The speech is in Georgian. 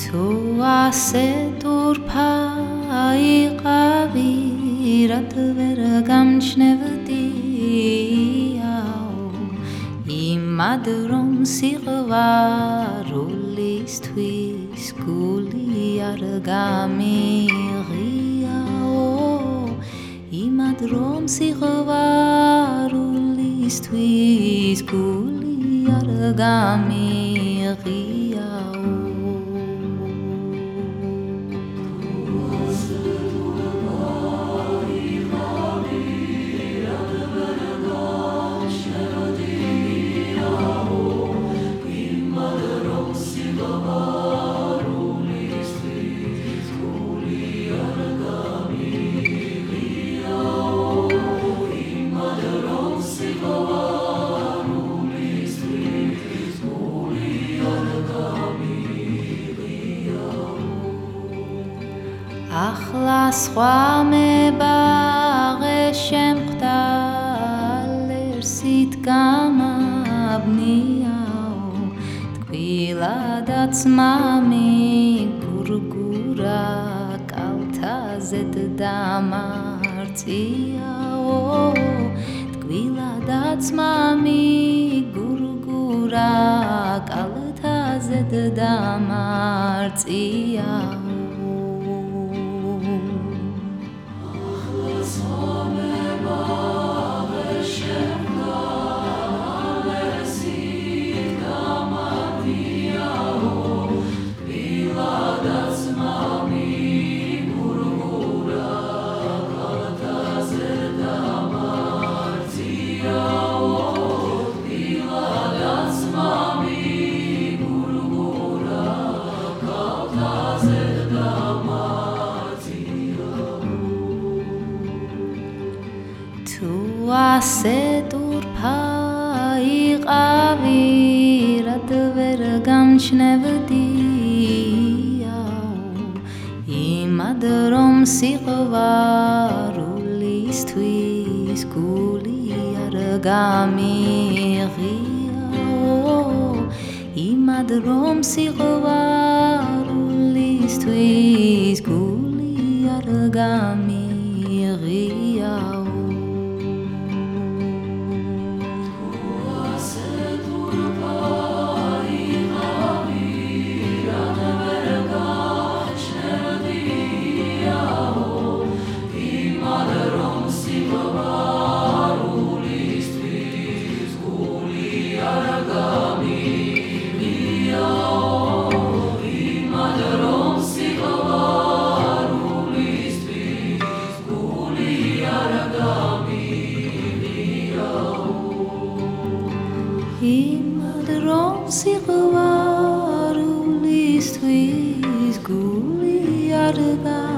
თუ ასე თურფაიყავი რად ვერ გამჩნევდი იმად რომ სიყვარულისთვის გული არ გამიღიაო? იმად რომ სიყვარულისთვის გული არ გამიღიაო ახლა სხვა მე ბაღე შემხდა ლერსით გამაბნიაო თკვილადაც მამი გურგურა კალთაზეთ დამარწიაო თკვილადაც მამი გურგურა კალთაზეთ დამარწიაო თუ ასე თურფაიყავი რად ვერ გამჩნევდი იმად რომ სიყვარულისთვის გული არ გამიღიაო იმად რომ სიყვარულისთვის გული არ გამიღიაო imdronsig waar u liest wie is guliarda